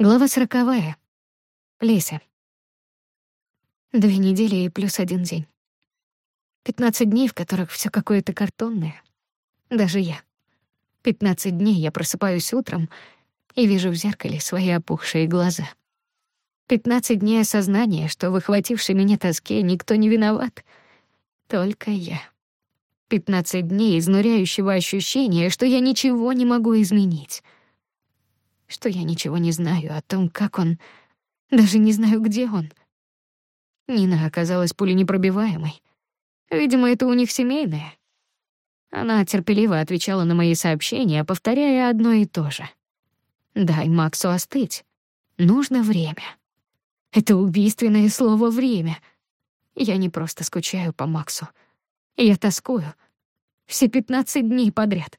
Глава сороковая. Леся. Две недели и плюс один день. Пятнадцать дней, в которых все какое-то картонное. Даже я. Пятнадцать дней я просыпаюсь утром и вижу в зеркале свои опухшие глаза. Пятнадцать дней осознания, что в меня тоске никто не виноват. Только я. Пятнадцать дней изнуряющего ощущения, что я ничего не могу изменить — что я ничего не знаю о том, как он... Даже не знаю, где он. Нина оказалась пуленепробиваемой. Видимо, это у них семейное. Она терпеливо отвечала на мои сообщения, повторяя одно и то же. «Дай Максу остыть. Нужно время». Это убийственное слово «время». Я не просто скучаю по Максу. Я тоскую. Все 15 дней подряд.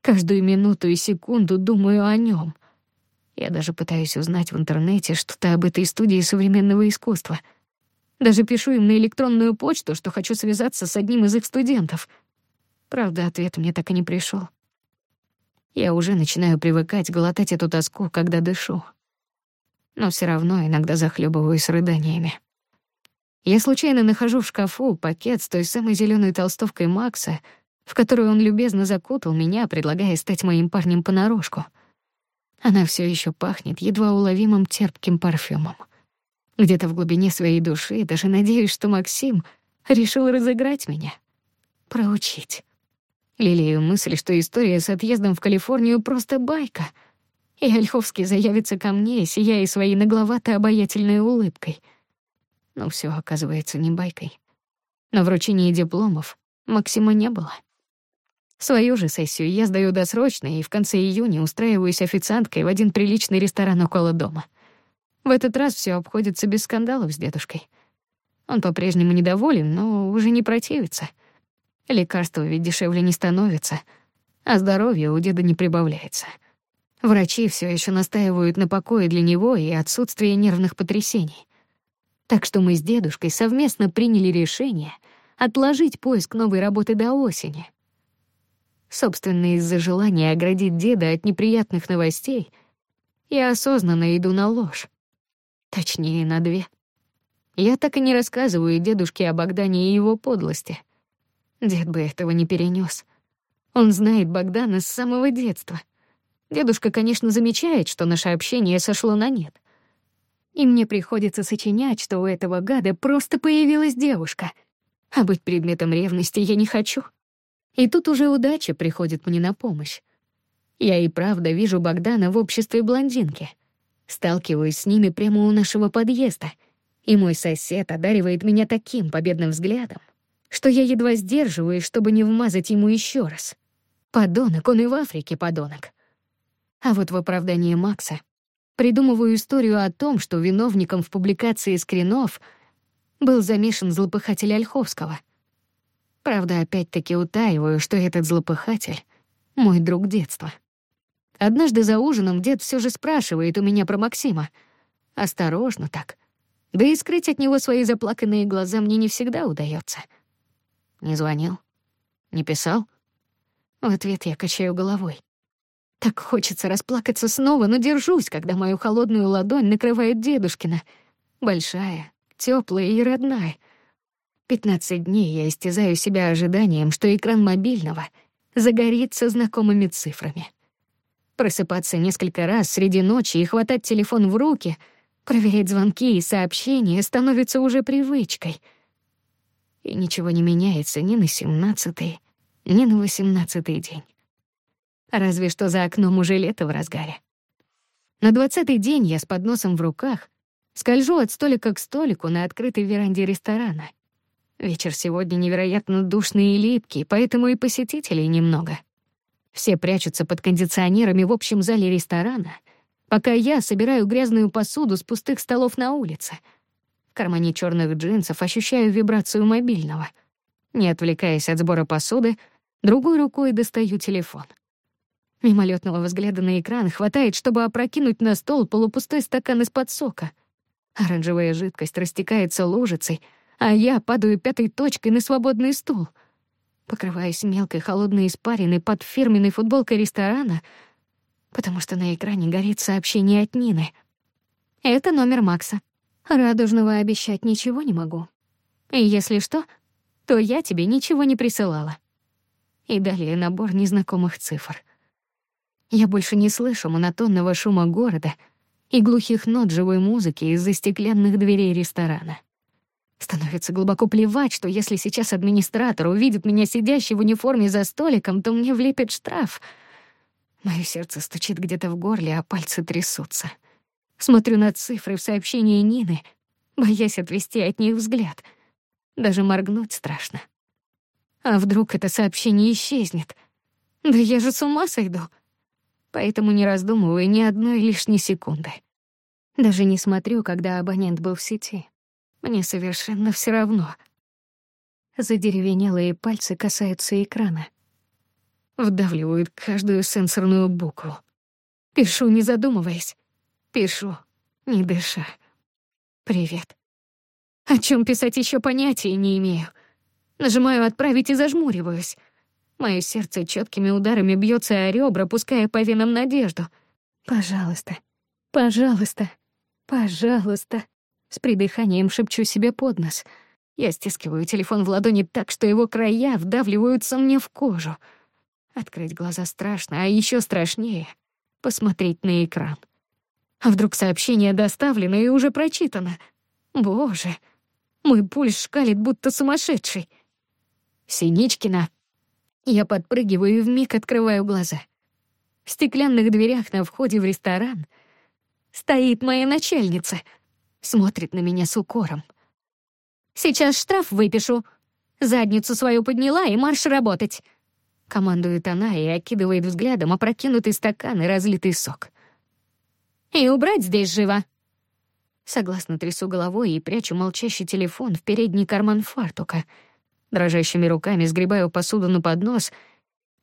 Каждую минуту и секунду думаю о нем. Я даже пытаюсь узнать в интернете что-то об этой студии современного искусства. Даже пишу им на электронную почту, что хочу связаться с одним из их студентов. Правда, ответ мне так и не пришел. Я уже начинаю привыкать глотать эту тоску, когда дышу. Но все равно иногда захлебываюсь рыданиями. Я случайно нахожу в шкафу пакет с той самой зеленой толстовкой Макса, в которую он любезно закутал меня, предлагая стать моим парнем понарошку — она все еще пахнет едва уловимым терпким парфюмом. Где-то в глубине своей души даже надеюсь, что Максим решил разыграть меня, проучить. Лелею мысль, что история с отъездом в Калифорнию просто байка, и Ольховский заявится ко мне, сияя своей нагловатой обаятельной улыбкой. Но все оказывается не байкой. На вручении дипломов Максима не было. Свою же сессию я сдаю досрочно и в конце июня устраиваюсь официанткой в один приличный ресторан около дома. В этот раз все обходится без скандалов с дедушкой. Он по-прежнему недоволен, но уже не противится. Лекарства ведь дешевле не становятся, а здоровье у деда не прибавляется. Врачи все еще настаивают на покое для него и отсутствие нервных потрясений. Так что мы с дедушкой совместно приняли решение отложить поиск новой работы до осени — собственно, из-за желания оградить деда от неприятных новостей, я осознанно иду на ложь. Точнее, на две. Я так и не рассказываю дедушке о Богдане и его подлости. Дед бы этого не перенес. Он знает Богдана с самого детства. Дедушка, конечно, замечает, что наше общение сошло на нет. И мне приходится сочинять, что у этого гада просто появилась девушка. А быть предметом ревности я не хочу. И тут уже удача приходит мне на помощь. Я и правда вижу Богдана в обществе блондинки. Сталкиваюсь с ними прямо у нашего подъезда, и мой сосед одаривает меня таким победным взглядом, что я едва сдерживаюсь, чтобы не вмазать ему еще раз. Подонок, он и в Африке подонок. А вот в оправдании Макса придумываю историю о том, что виновником в публикации скринов был замешан злопыхатель Ольховского — Правда, опять-таки утаиваю, что этот злопыхатель — мой друг детства. Однажды за ужином дед все же спрашивает у меня про Максима. Осторожно так. Да и скрыть от него свои заплаканные глаза мне не всегда удается. Не звонил? Не писал? В ответ я качаю головой. Так хочется расплакаться снова, но держусь, когда мою холодную ладонь накрывает дедушкина. Большая, теплая и родная — 15 дней я истязаю себя ожиданием, что экран мобильного загорится знакомыми цифрами. Просыпаться несколько раз среди ночи и хватать телефон в руки, проверять звонки и сообщения становится уже привычкой. И ничего не меняется ни на семнадцатый, ни на восемнадцатый день. Разве что за окном уже лето в разгаре. На двадцатый день я с подносом в руках скольжу от столика к столику на открытой веранде ресторана — Вечер сегодня невероятно душный и липкий, поэтому и посетителей немного. Все прячутся под кондиционерами в общем зале ресторана, пока я собираю грязную посуду с пустых столов на улице. В кармане черных джинсов ощущаю вибрацию мобильного. Не отвлекаясь от сбора посуды, другой рукой достаю телефон. Мимолетного взгляда на экран хватает, чтобы опрокинуть на стол полупустой стакан из-под сока. Оранжевая жидкость растекается лужицей — а я падаю пятой точкой на свободный стул. покрываясь мелкой холодной испариной под фирменной футболкой ресторана, потому что на экране горит сообщение от Нины. Это номер Макса. Радужного обещать ничего не могу. И если что, то я тебе ничего не присылала. И далее набор незнакомых цифр. Я больше не слышу монотонного шума города и глухих нот живой музыки из-за стеклянных дверей ресторана становится глубоко плевать, что если сейчас администратор увидит меня сидящей в униформе за столиком, то мне влепит штраф. Моё сердце стучит где-то в горле, а пальцы трясутся. Смотрю на цифры в сообщении Нины, боясь отвести от них взгляд. Даже моргнуть страшно. А вдруг это сообщение исчезнет? Да я же с ума сойду. Поэтому не раздумываю ни одной лишней секунды. Даже не смотрю, когда абонент был в сети. Мне совершенно все равно. Задеревенелые пальцы касаются экрана. Вдавливают каждую сенсорную букву. Пишу, не задумываясь. Пишу, не дыша. Привет. О чем писать еще понятия не имею. Нажимаю «Отправить» и зажмуриваюсь. Мое сердце четкими ударами бьется о ребра, пуская по венам надежду. «Пожалуйста, пожалуйста, пожалуйста». С придыханием шепчу себе под нос. Я стискиваю телефон в ладони так, что его края вдавливаются мне в кожу. Открыть глаза страшно, а еще страшнее — посмотреть на экран. А вдруг сообщение доставлено и уже прочитано? Боже, мой пульс шкалит, будто сумасшедший. Синичкина. Я подпрыгиваю и вмиг открываю глаза. В стеклянных дверях на входе в ресторан стоит моя начальница — смотрит на меня с укором. «Сейчас штраф выпишу. Задницу свою подняла и марш работать!» Командует она и окидывает взглядом опрокинутый стакан и разлитый сок. «И убрать здесь живо!» Согласно трясу головой и прячу молчащий телефон в передний карман фартука. Дрожащими руками сгребаю посуду на поднос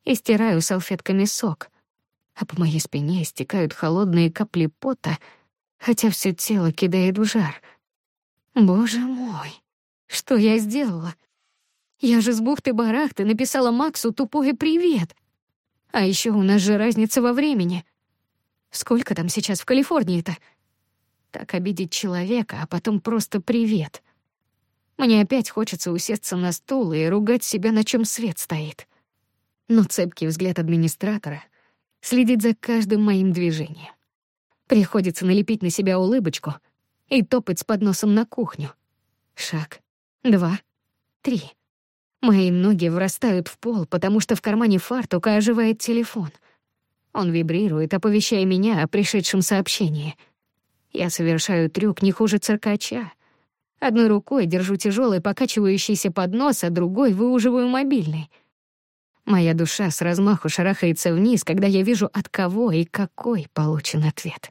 и стираю салфетками сок. А по моей спине стекают холодные капли пота — хотя все тело кидает в жар. Боже мой, что я сделала? Я же с бухты-барахты написала Максу тупое «привет». А еще у нас же разница во времени. Сколько там сейчас в Калифорнии-то? Так обидеть человека, а потом просто «привет». Мне опять хочется усесться на стул и ругать себя, на чем свет стоит. Но цепкий взгляд администратора следит за каждым моим движением. Приходится налепить на себя улыбочку и топать с подносом на кухню. Шаг. Два. Три. Мои ноги врастают в пол, потому что в кармане фартука оживает телефон. Он вибрирует, оповещая меня о пришедшем сообщении. Я совершаю трюк не хуже циркача. Одной рукой держу тяжелый покачивающийся поднос, а другой выуживаю мобильный. Моя душа с размаху шарахается вниз, когда я вижу, от кого и какой получен ответ.